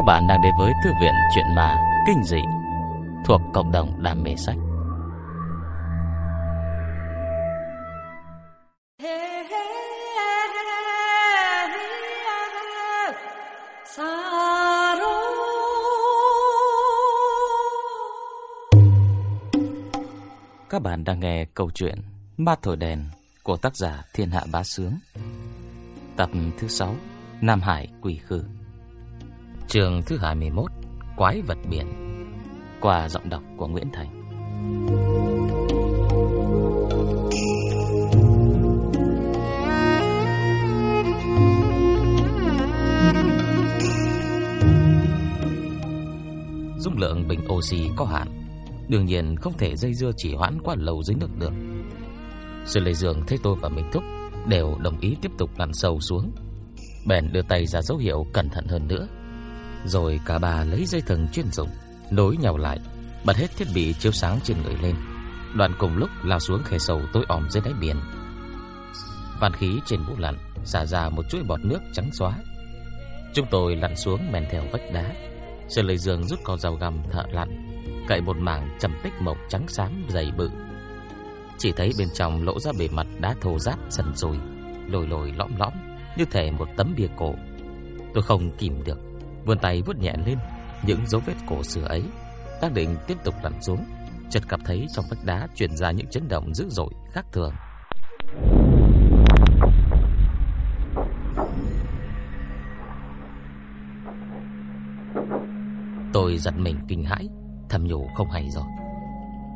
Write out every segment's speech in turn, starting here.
Các bạn đang đến với Thư viện Chuyện Ma Kinh Dị thuộc cộng đồng đam mê sách. Các bạn đang nghe câu chuyện Ma Thổi Đèn của tác giả Thiên Hạ Bá Sướng Tập thứ 6 Nam Hải Quỷ Khư Trường thứ 21 Quái vật biển, Qua giọng đọc của Nguyễn Thành. Dung lượng bình oxy có hạn, Đương nhiên không thể dây dưa chỉ hoãn quá lâu dưới nước được. Sư Lê Dương thấy tôi và Minh Thúc Đều đồng ý tiếp tục lặn sâu xuống. Bèn đưa tay ra dấu hiệu cẩn thận hơn nữa rồi cả ba lấy dây thừng chuyên dụng nối nhau lại, bật hết thiết bị chiếu sáng trên người lên. Đoạn cùng lúc lao xuống khe sâu tối om dưới đáy biển. Phan khí trên bụng lặn xả ra một chuỗi bọt nước trắng xóa. Chúng tôi lặn xuống men theo vách đá. Sơn lấy Dương rút con dao găm thợ lặn, cậy một mảng trầm tích mộc trắng xám dày bự. Chỉ thấy bên trong lỗ ra bề mặt đá thô ráp sần sùi, lồi lồi lõm lõm như thể một tấm bia cổ. Tôi không kìm được vươn tay vuốt nhẹ lên những dấu vết cổ xưa ấy, đang định tiếp tục lặn xuống, chợt cảm thấy trong vách đá truyền ra những chấn động dữ dội khác thường. Tôi giật mình kinh hãi, thầm nhủ không hay rồi.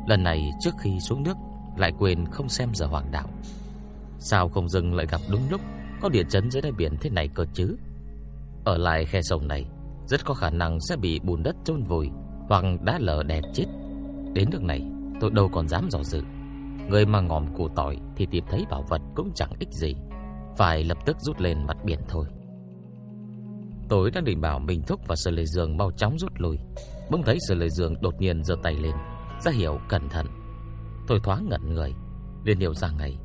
Lần này trước khi xuống nước lại quên không xem giờ hoàng đạo. Sao không dừng lại gặp đúng lúc có địa chấn dưới đáy biển thế này cơ chứ? Ở lại khe sông này rất có khả năng sẽ bị bùn đất chôn vùi hoặc đá lở đè chết. Đến nước này, tôi đâu còn dám dò dự. Người mà ngòm củ tỏi thì tìm thấy bảo vật cũng chẳng ích gì, phải lập tức rút lên mặt biển thôi. Tôi đang định bảo Minh Thúc và Sở Lệ Dương mau chóng rút lui, bỗng thấy Sở Lệ Dương đột nhiên giơ tay lên, ra hiệu cẩn thận. Tôi thoáng ngẩn người, liền hiểu ra ngay,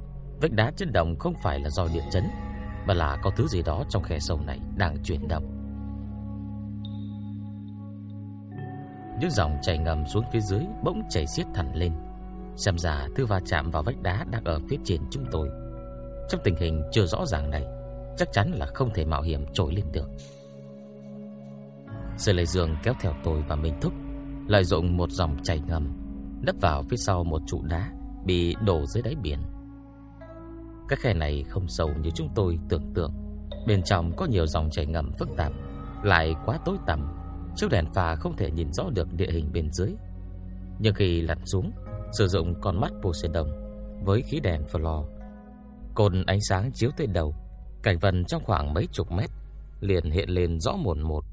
vách đá chấn động không phải là do địa chấn, mà là có thứ gì đó trong khe sâu này đang chuyển động. Những dòng chảy ngầm xuống phía dưới bỗng chảy xiết thẳng lên. Xem ra thứ va chạm vào vách đá đang ở phía trên chúng tôi. Trong tình hình chưa rõ ràng này, chắc chắn là không thể mạo hiểm trồi lên được. Sư Lê Dương kéo theo tôi và Minh Thúc, lợi dụng một dòng chảy ngầm, nấp vào phía sau một trụ đá bị đổ dưới đáy biển. các khe này không sâu như chúng tôi tưởng tượng, bên trong có nhiều dòng chảy ngầm phức tạp, lại quá tối tăm Chiếc đèn pha không thể nhìn rõ được địa hình bên dưới. Nhưng khi lặn xuống, sử dụng con mắt Poseidon với khí đèn flo, cồn ánh sáng chiếu tới đầu, cảnh vật trong khoảng mấy chục mét liền hiện lên rõ mồn một.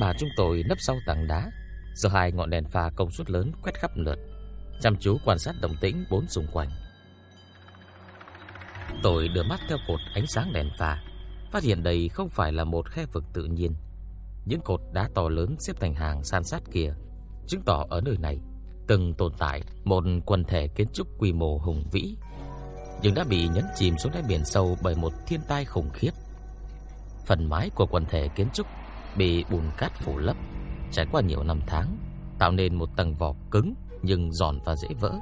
Bà chúng tôi nấp sau tảng đá, giờ hai ngọn đèn pha công suất lớn quét khắp lượt, chăm chú quan sát động tĩnh bốn xung quanh. Tôi đưa mắt theo cột ánh sáng đèn pha, phát hiện đây không phải là một khe vực tự nhiên, những cột đá to lớn xếp thành hàng san sát kia chứng tỏ ở nơi này từng tồn tại một quần thể kiến trúc quy mô hùng vĩ, nhưng đã bị nhấn chìm xuống đáy biển sâu bởi một thiên tai khủng khiếp. Phần mái của quần thể kiến trúc bị bùn cát phủ lấp, trải qua nhiều năm tháng, tạo nên một tầng vỏ cứng nhưng giòn và dễ vỡ.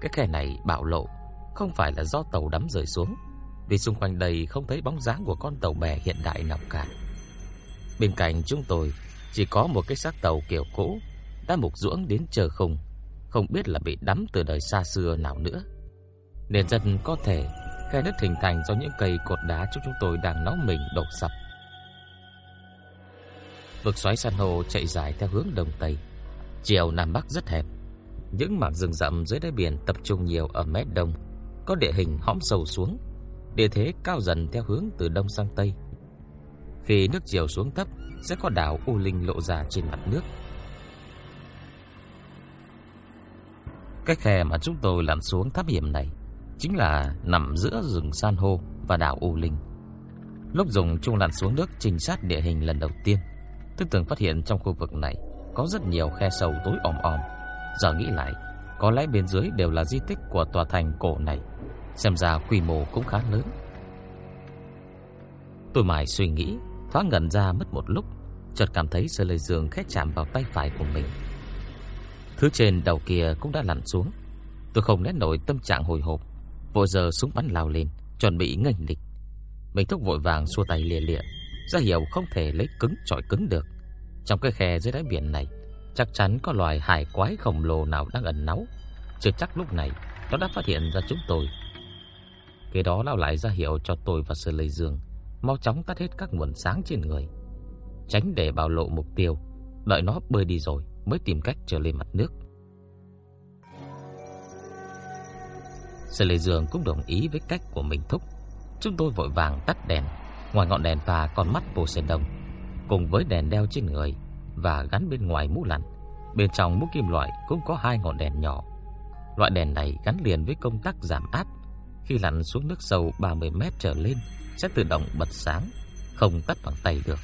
Cái khe này bạo lộ không phải là do tàu đắm rơi xuống, vì xung quanh đây không thấy bóng dáng của con tàu bè hiện đại nào cả. Bên cạnh chúng tôi chỉ có một cái xác tàu kiểu cũ đã mục ruỗng đến chờ không, không biết là bị đắm từ đời xa xưa nào nữa. Nên dân có thể khe đất hình thành do những cây cột đá chúng chúng tôi đang nóng mình đổ sập. Vực xoáy san hô chạy dài theo hướng đông tây, chiều nam bắc rất hẹp. Những mảng rừng rậm dưới đáy biển tập trung nhiều ở mé đông, có địa hình hõm sâu xuống, địa thế cao dần theo hướng từ đông sang tây. Khi nước chiều xuống thấp, Sẽ có đảo U Linh lộ ra trên mặt nước. Cái khe mà chúng tôi lặn xuống tháp hiểm này Chính là nằm giữa rừng san hô và đảo U Linh. Lúc dùng chung lặn xuống nước trinh sát địa hình lần đầu tiên, Tôi từng phát hiện trong khu vực này Có rất nhiều khe sâu tối om om. Giờ nghĩ lại, Có lẽ bên dưới đều là di tích của tòa thành cổ này. Xem ra quy mô cũng khá lớn. Tôi mãi suy nghĩ thoáng ngẩn ra mất một lúc, chợt cảm thấy sợi lây dương khẽ chạm vào tay phải của mình. Thứ trên đầu kia cũng đã lặn xuống. Tôi không nén nổi tâm trạng hồi hộp, vội giờ súng bắn lao lên, chuẩn bị nghênh địch. Mình thúc vội vàng xua tay lìa lịa, ra hiệu không thể lấy cứng chọi cứng được. Trong cái khe dưới đáy biển này, chắc chắn có loài hải quái khổng lồ nào đang ẩn náu. Chưa chắc lúc này nó đã phát hiện ra chúng tôi. Cái đó lao lại ra hiệu cho tôi và Sơ Lê Dương mau chóng tắt hết các nguồn sáng trên người, tránh để bạo lộ mục tiêu, đợi nó bơi đi rồi mới tìm cách trở lên mặt nước. Sơ Lê Dương cũng đồng ý với cách của Minh thúc. Chúng tôi vội vàng tắt đèn, ngoài ngọn đèn và con mắt Poseidon, cùng với đèn đeo trên người và gắn bên ngoài mũ lặn. Bên trong mũ kim loại cũng có hai ngọn đèn nhỏ. Loại đèn này gắn liền với công tắc giảm áp. Khi lặn xuống nước sâu 30 mét trở lên sẽ tự động bật sáng, không tắt bằng tay được.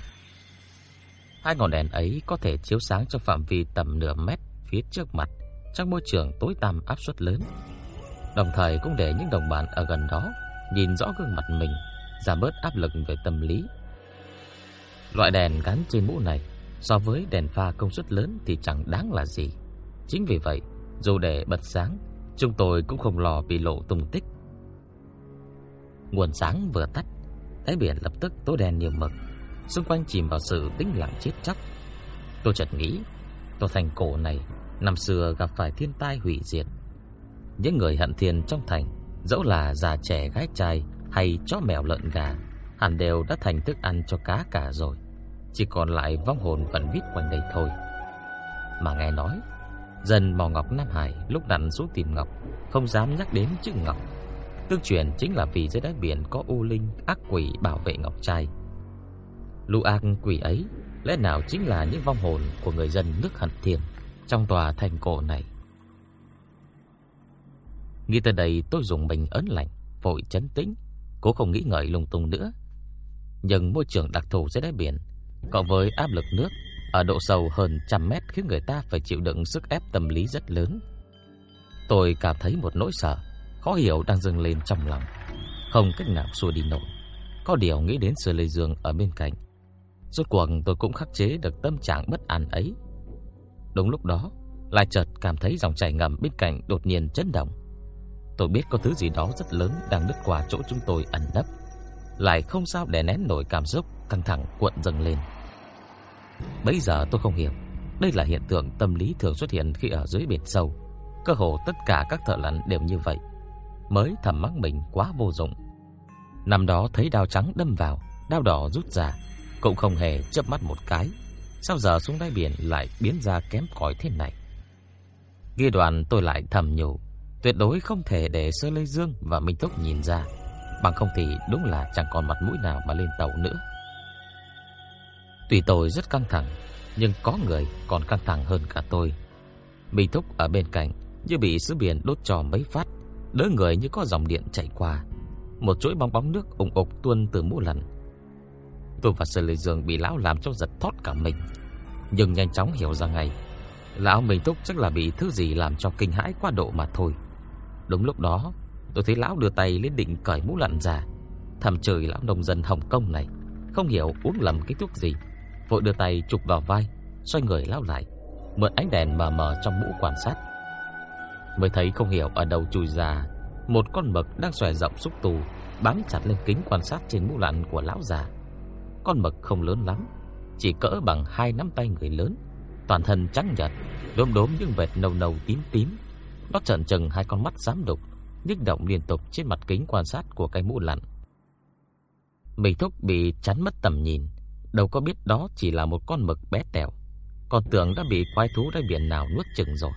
Hai ngọn đèn ấy có thể chiếu sáng trong phạm vi tầm nửa mét phía trước mặt trong môi trường tối tăm áp suất lớn. Đồng thời cũng để những đồng bạn ở gần đó nhìn rõ gương mặt mình, giảm bớt áp lực về tâm lý. Loại đèn gắn trên mũ này so với đèn pha công suất lớn thì chẳng đáng là gì. Chính vì vậy, dù để bật sáng, chúng tôi cũng không lo bị lộ tung tích. Nguồn sáng vừa tắt, đáy biển lập tức tối đen như mực, xung quanh chìm vào sự tĩnh lặng chết chóc. Tôi chợt nghĩ, tòa thành cổ này năm xưa gặp phải thiên tai hủy diệt. Những người hận thiên trong thành, dẫu là già trẻ gái trai hay chó mèo lợn gà, hẳn đều đã thành thức ăn cho cá cả rồi. Chỉ còn lại vong hồn vẫn vít quanh đây thôi. Mà nghe nói, dân mò ngọc Nam Hải lúc đặn xuống tìm ngọc, không dám nhắc đến chữ ngọc. Tương truyền chính là vì dưới đáy biển có u linh ác quỷ bảo vệ ngọc trai. Lũ ác quỷ ấy lẽ nào chính là những vong hồn của người dân nước hận thiên trong tòa thành cổ này. Nghĩ tới đây tôi dùng mình ấn lạnh, vội chấn tĩnh, cố không nghĩ ngợi lung tung nữa. Nhưng môi trường đặc thù dưới đáy biển, cộng với áp lực nước ở độ sâu hơn trăm mét khiến người ta phải chịu đựng sức ép tâm lý rất lớn. Tôi cảm thấy một nỗi sợ, khó hiểu đang dâng lên trong lòng, không cách nào xua đi nổi. Có điều nghĩ đến sự lây dương ở bên cạnh. Rốt cuộc tôi cũng khắc chế được tâm trạng bất an ấy. Đúng lúc đó, lại chợt cảm thấy dòng chảy ngầm bên cạnh đột nhiên chấn động. Tôi biết có thứ gì đó rất lớn đang lướt qua chỗ chúng tôi ẩn nấp, lại không sao để nén nổi cảm xúc căng thẳng cuộn dâng lên. Bây giờ tôi không hiểu, đây là hiện tượng tâm lý thường xuất hiện khi ở dưới biển sâu. Cơ hồ tất cả các thợ lặn đều như vậy, mới thầm mắng mình quá vô dụng. Năm đó thấy đao trắng đâm vào, đao đỏ rút ra, cũng không hề chớp mắt một cái. Sao giờ xuống đáy biển lại biến ra kém cỏi thế này? Ghi đoàn tôi lại thầm nhủ, tuyệt đối không thể để Sơ Lê Dương và Minh Túc nhìn ra, bằng không thì đúng là chẳng còn mặt mũi nào mà lên tàu nữa. Tuy tôi rất căng thẳng, nhưng có người còn căng thẳng hơn cả tôi. Minh Túc ở bên cạnh như bị sứ biển đốt trò mấy phát, đỡ người như có dòng điện chạy qua. Một chuỗi bong bóng nước ủng ục tuôn từ mũ lần. Tôi và Sơ Lê Dương bị lão làm cho giật thót cả mình, nhưng nhanh chóng hiểu ra ngay, lão mình Túc chắc là bị thứ gì làm cho kinh hãi quá độ mà thôi. Đúng lúc đó, tôi thấy lão đưa tay lên định cởi mũ lặn ra. Thầm trời lão nông dân Hồng Kông này, không hiểu uống lầm cái thuốc gì, vội đưa tay chụp vào vai, xoay người lão lại, mượn ánh đèn mờ mờ trong mũ quan sát. Mới thấy không hiểu ở đâu chui ra một con mực đang xòe rộng xúc tu bám chặt lên kính quan sát trên mũ lặn của lão già. Con mực không lớn lắm, chỉ cỡ bằng hai nắm tay người lớn, toàn thân trắng nhợt, đốm đốm những vệt nâu nâu tím tím. Nó trợn trừng hai con mắt dám đục, nhức động liên tục trên mặt kính quan sát của cái mũ lặn. Mình thúc bị chắn mất tầm nhìn, đâu có biết đó chỉ là một con mực bé tẹo, còn tưởng đã bị quái thú đáy biển nào nuốt chừng rồi.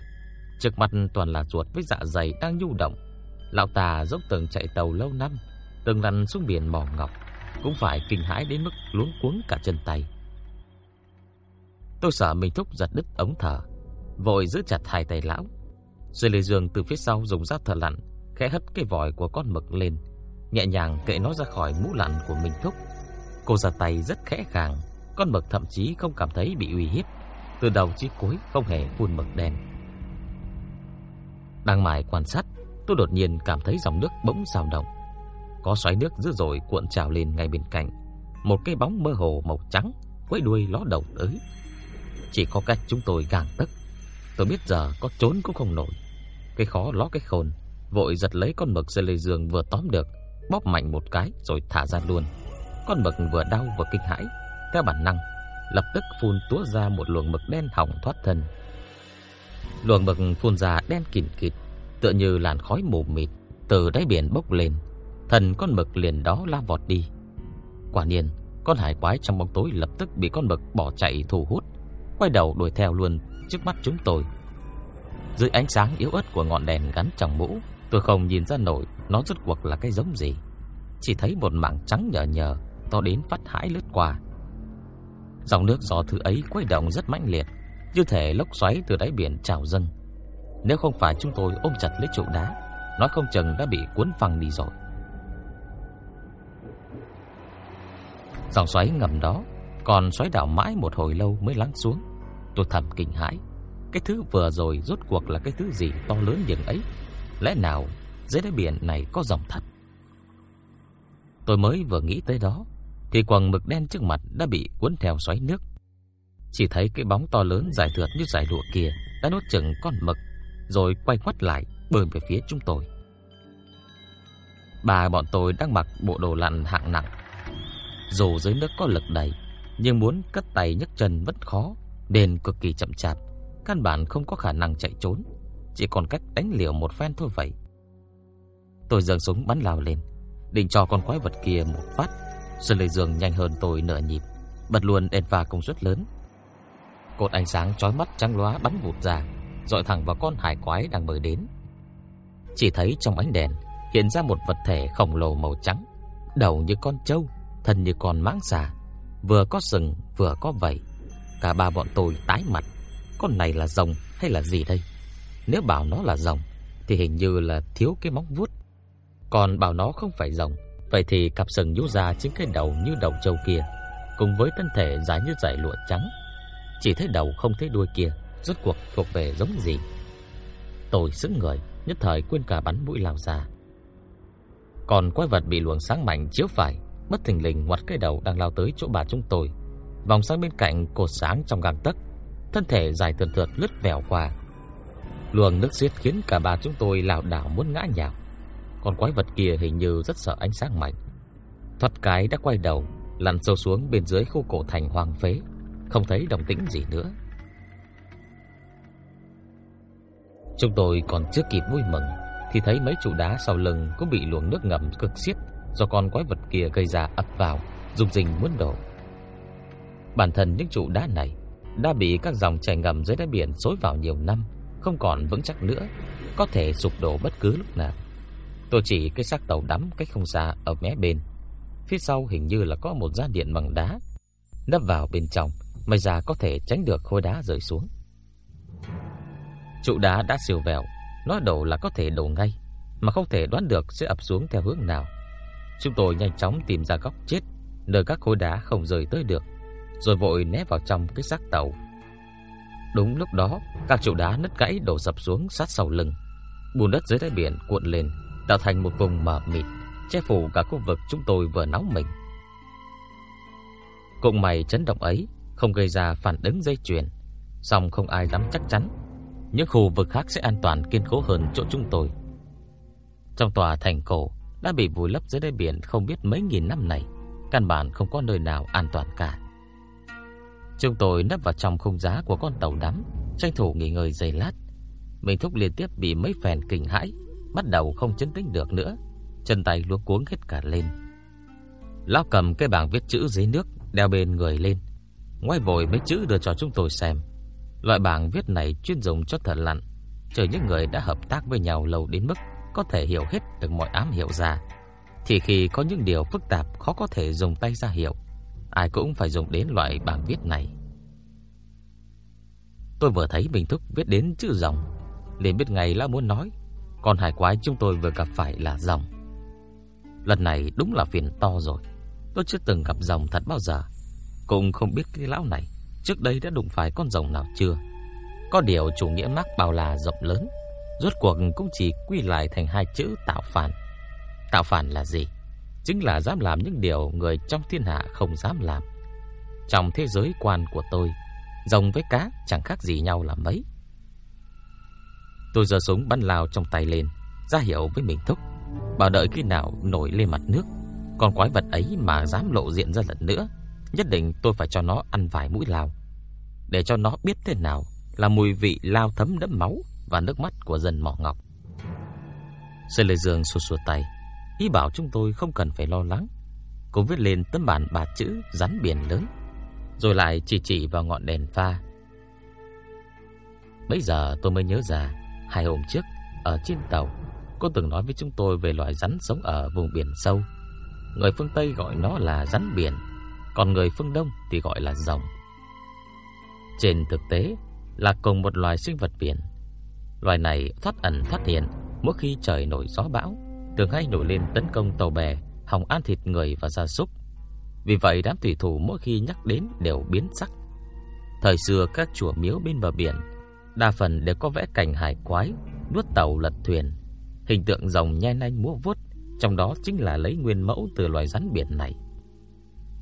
Trước mặt toàn là chuột với dạ dày đang nhu động. Lão tà dốc từng chạy tàu lâu năm, từng lần xuống biển mò ngọc, cũng phải kinh hãi đến mức luống cuống cả chân tay. Tôi sợ mình thúc giật đứt ống thở, vội giữ chặt hai tay lão. Rồi Lê Dương từ phía sau dùng dao thở lặn, khẽ hất cái vòi của con mực lên, nhẹ nhàng kệ nó ra khỏi mũ lặn của mình thúc. Cô ra tay rất khẽ khàng, con mực thậm chí không cảm thấy bị uy hiếp, từ đầu chí cuối không hề phun mực đen. Đang mải quan sát, tôi đột nhiên cảm thấy dòng nước bỗng dao động. Có xoáy nước dữ dội cuộn trào lên ngay bên cạnh. một cái bóng mơ hồ màu trắng quấy đuôi ló đầu tới. Chỉ có cách chúng tôi gàng tức. Tôi biết giờ có trốn cũng không nổi. Cái khó ló cái khôn, vội giật lấy con mực dây lê giường vừa tóm được, bóp mạnh một cái rồi thả ra luôn. Con mực vừa đau vừa kinh hãi, theo bản năng, lập tức phun túa ra một luồng mực đen hỏng thoát thân. Luồng mực phun ra đen kịt kịt, tựa như làn khói mù mịt từ đáy biển bốc lên. Thần con mực liền đó lao vọt đi. Quả nhiên, con hải quái trong bóng tối lập tức bị con mực bỏ chạy thu hút, quay đầu đuổi theo luôn trước mắt chúng tôi. Dưới ánh sáng yếu ớt của ngọn đèn gắn trong mũ, tôi không nhìn ra nổi nó rốt cuộc là cái giống gì. Chỉ thấy một mảng trắng nhờ nhờ, to đến phát hãi lướt qua. Dòng nước gió thứ ấy quay động rất mãnh liệt, như thể lốc xoáy từ đáy biển trào dâng. Nếu không phải chúng tôi ôm chặt lấy trụ đá, nó không chừng đã bị cuốn phăng đi rồi. Dòng xoáy ngầm đó còn xoáy đảo mãi một hồi lâu mới lắng xuống. Tôi thầm kinh hãi, cái thứ vừa rồi rốt cuộc là cái thứ gì to lớn như ấy? Lẽ nào dưới đáy biển này có dòng thật? Tôi mới vừa nghĩ tới đó thì quầng mực đen trước mặt đã bị cuốn theo xoáy nước. Chỉ thấy cái bóng to lớn dài thượt như dài lụa kia đã nuốt chừng con mực rồi quay quắt lại bơi về phía chúng tôi. Bà bọn tôi đang mặc bộ đồ lặn hạng nặng. Dù dưới nước có lực đầy, nhưng muốn cất tay nhấc chân vẫn khó, nên cực kỳ chậm chạp, căn bản không có khả năng chạy trốn, chỉ còn cách đánh liều một phen thôi vậy. Tôi giơ súng bắn lao lên, định cho con quái vật kia một phát. Sơn Lệ dường nhanh hơn tôi nửa nhịp, bật luôn đèn pha công suất lớn. Cột ánh sáng chói mắt trắng lóa bắn vụt ra, dọi thẳng vào con hải quái đang bơi đến. Chỉ thấy trong ánh đèn hiện ra một vật thể khổng lồ màu trắng, đầu như con trâu, thân như con mãng xà, vừa có sừng vừa có vảy. Cả ba bọn tôi tái mặt, con này là rồng hay là gì đây? Nếu bảo nó là rồng thì hình như là thiếu cái móng vuốt. Còn bảo nó không phải rồng, vậy thì cặp sừng nhú ra chính cái đầu như đầu trâu kia, cùng với thân thể dài như dải lụa trắng. Chỉ thấy đầu không thấy đuôi kia, rốt cuộc thuộc về giống gì? Tôi sững người, nhất thời quên cả bắn mũi lao ra. Còn quái vật bị luồng sáng mạnh chiếu phải, bất thình lình ngoặt cái đầu đang lao tới chỗ bà chúng tôi, vòng sang bên cạnh cột sáng trong gang tấc, thân thể dài tuần thượt lướt vèo qua. Luồng nước xiết khiến cả bà chúng tôi lảo đảo muốn ngã nhào. còn quái vật kia hình như rất sợ ánh sáng mạnh. Thoát cái đã quay đầu, lăn sâu xuống bên dưới khu cổ thành hoang phế, không thấy động tĩnh gì nữa. Chúng tôi còn chưa kịp vui mừng thì thấy mấy trụ đá sau lưng cũng bị luồng nước ngầm cực xiết do con quái vật kia gây ra ập vào, rung rinh muốn đổ. Bản thân những trụ đá này đã bị các dòng chảy ngầm dưới đáy biển xối vào nhiều năm, không còn vững chắc nữa, có thể sụp đổ bất cứ lúc nào. Tôi chỉ cái xác tàu đắm cách không xa ở mé bên. Phía sau hình như là có một giá điện bằng đá. Nấp vào bên trong, may ra có thể tránh được khối đá rơi xuống. Trụ đá đã siêu vẹo, nói đổ là có thể đổ ngay, mà không thể đoán được sẽ ập xuống theo hướng nào. Chúng tôi nhanh chóng tìm ra góc chết, nơi các khối đá không rơi tới được, rồi vội né vào trong cái xác tàu. Đúng lúc đó, các trụ đá nứt gãy đổ sập xuống sát sau lưng. Bùn đất dưới đáy biển cuộn lên, tạo thành một vùng mờ mịt, che phủ cả khu vực chúng tôi vừa nóng mình. Cùng mày chấn động ấy không gây ra phản ứng dây chuyền, song không ai dám chắc chắn những khu vực khác sẽ an toàn kiên cố hơn chỗ chúng tôi. Trong tòa thành cổ đã bị vùi lấp dưới đáy biển không biết mấy nghìn năm này, căn bản không có nơi nào an toàn cả. Chúng tôi nấp vào trong khung giá của con tàu đắm, tranh thủ nghỉ ngơi giây lát. Mình thúc liên tiếp bị mấy phèn kinh hãi, bắt đầu không chấn tĩnh được nữa, chân tay luống cuống hết cả lên. Lão cầm cái bảng viết chữ dưới nước đeo bên người lên, ngoái vội mấy chữ đưa cho chúng tôi xem. Loại bảng viết này chuyên dùng cho thợ lặn, chờ những người đã hợp tác với nhau lâu đến mức có thể hiểu hết được mọi ám hiệu ra. Thì khi có những điều phức tạp khó có thể dùng tay ra hiểu, ai cũng phải dùng đến loại bảng viết này. Tôi vừa thấy Bình Thúc viết đến chữ dòng liền biết ngay là muốn nói, còn hải quái chúng tôi vừa gặp phải là dòng Lần này đúng là phiền to rồi. Tôi chưa từng gặp dòng thật bao giờ, cũng không biết cái lão này trước đây đã đụng phải con rồng nào chưa. Có điều chủ nghĩa mắc bao là rộng lớn, rốt cuộc cũng chỉ quy lại thành hai chữ tạo phản. Tạo phản là gì? chính là dám làm những điều người trong thiên hạ không dám làm. Trong thế giới quan của tôi, rồng với cá chẳng khác gì nhau là mấy. Tôi giơ súng bắn lao trong tay lên, ra hiệu với mình thúc, bảo đợi khi nào nổi lên mặt nước, con quái vật ấy mà dám lộ diện ra lần nữa, nhất định tôi phải cho nó ăn vài mũi lao, để cho nó biết thế nào là mùi vị lao thấm đẫm máu và nước mắt của dân mỏ ngọc. Sê Lê Dương xua xua tay, ý bảo chúng tôi không cần phải lo lắng. Cô viết lên tấm bản ba chữ rắn biển lớn, rồi lại chỉ chỉ vào ngọn đèn pha. Bây giờ tôi mới nhớ ra, hai hôm trước ở trên tàu, cô từng nói với chúng tôi về loài rắn sống ở vùng biển sâu. Người phương Tây gọi nó là rắn biển, còn người phương Đông thì gọi là rồng. Trên thực tế là cùng một loài sinh vật biển. Loài này thoát ẩn thoát hiện mỗi khi trời nổi gió bão, thường hay nổi lên tấn công tàu bè, hòng ăn thịt người và gia súc. Vì vậy đám thủy thủ mỗi khi nhắc đến đều biến sắc. Thời xưa các chùa miếu bên bờ biển đa phần đều có vẽ cảnh hải quái nuốt tàu lật thuyền, hình tượng rồng nhe nanh múa vuốt, trong đó chính là lấy nguyên mẫu từ loài rắn biển này.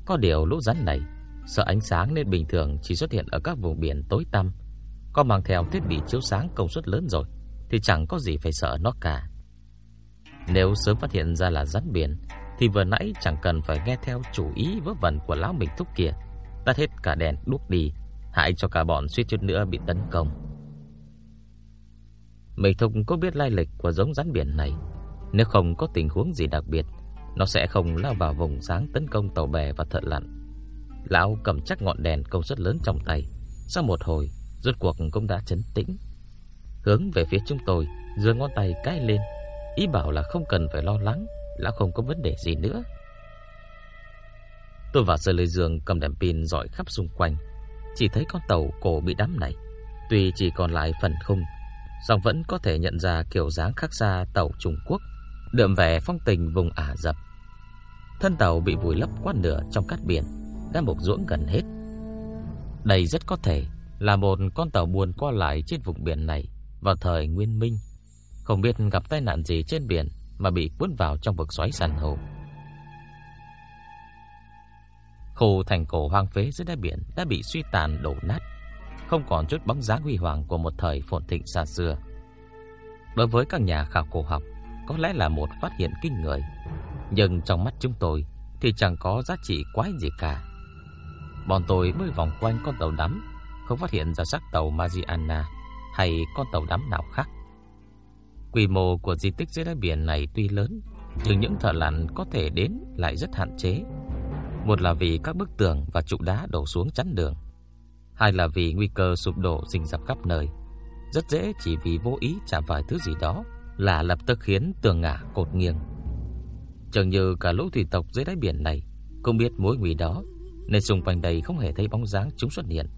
Có điều lũ rắn này sợ ánh sáng nên bình thường chỉ xuất hiện ở các vùng biển tối tăm, có mang theo thiết bị chiếu sáng công suất lớn rồi thì chẳng có gì phải sợ nó cả. Nếu sớm phát hiện ra là rắn biển thì vừa nãy chẳng cần phải nghe theo chủ ý vớ vẩn của lão mình thúc kia, tắt hết cả đèn đuốc đi, hại cho cả bọn suýt chút nữa bị tấn công. Mình thúc có biết lai lịch của giống rắn biển này, nếu không có tình huống gì đặc biệt, nó sẽ không lao vào vùng sáng tấn công tàu bè và thợ lặn. Lão cầm chắc ngọn đèn công suất lớn trong tay, sau một hồi, rốt cuộc cũng đã chấn tĩnh hướng về phía chúng tôi, giơ ngón tay cái lên, ý bảo là không cần phải lo lắng, lão không có vấn đề gì nữa. Tôi và Sơ Lê Dương cầm đèn pin dọi khắp xung quanh, chỉ thấy con tàu cổ bị đắm này, tuy chỉ còn lại phần khung, song vẫn có thể nhận ra kiểu dáng khác xa tàu Trung Quốc, đượm vẻ phong tình vùng Ả Rập. Thân tàu bị vùi lấp quá nửa trong cát biển, đã mục ruỗng gần hết. Đây rất có thể là một con tàu buồn qua lại trên vùng biển này vào thời Nguyên Minh, không biết gặp tai nạn gì trên biển mà bị cuốn vào trong vực xoáy san hô. Khu thành cổ hoang phế dưới đáy biển đã bị suy tàn đổ nát, không còn chút bóng dáng huy hoàng của một thời phồn thịnh xa xưa. Đối với các nhà khảo cổ học, có lẽ là một phát hiện kinh người, nhưng trong mắt chúng tôi thì chẳng có giá trị quái gì cả. Bọn tôi mới vòng quanh con tàu đắm, không phát hiện ra xác tàu Mariana hay con tàu đắm nào khác. Quy mô của di tích dưới đáy biển này tuy lớn, nhưng những thợ lặn có thể đến lại rất hạn chế. Một là vì các bức tường và trụ đá đổ xuống chắn đường, hai là vì nguy cơ sụp đổ rình rập khắp nơi. Rất dễ chỉ vì vô ý chạm phải thứ gì đó là lập tức khiến tường ngả cột nghiêng chẳng như cả lũ thủy tộc dưới đáy biển này cũng biết mối nguy đó, nên xung quanh đây không hề thấy bóng dáng chúng xuất hiện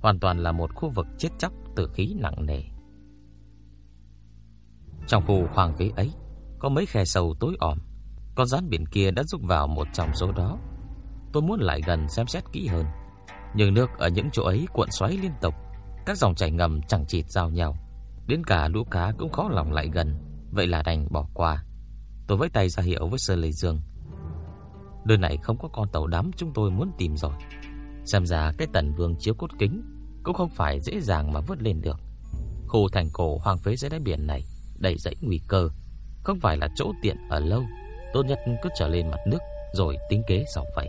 hoàn toàn là một khu vực chết chóc tử khí nặng nề. Trong khu hoàng phế ấy, có mấy khe sâu tối om, con rắn biển kia đã rút vào một trong số đó. Tôi muốn lại gần xem xét kỹ hơn, nhưng nước ở những chỗ ấy cuộn xoáy liên tục, các dòng chảy ngầm chẳng chịt giao nhau, đến cả lũ cá cũng khó lòng lại gần, vậy là đành bỏ qua. Tôi với tay ra hiệu với Sơ Lê Dương. Nơi này không có con tàu đắm chúng tôi muốn tìm rồi. Xem ra cái tần vương chiếu cốt kính cũng không phải dễ dàng mà vớt lên được. Khu thành cổ hoang phế dưới đáy biển này đầy dãy nguy cơ, không phải là chỗ tiện ở lâu, tốt nhất cứ trở lên mặt nước rồi tính kế sau vậy.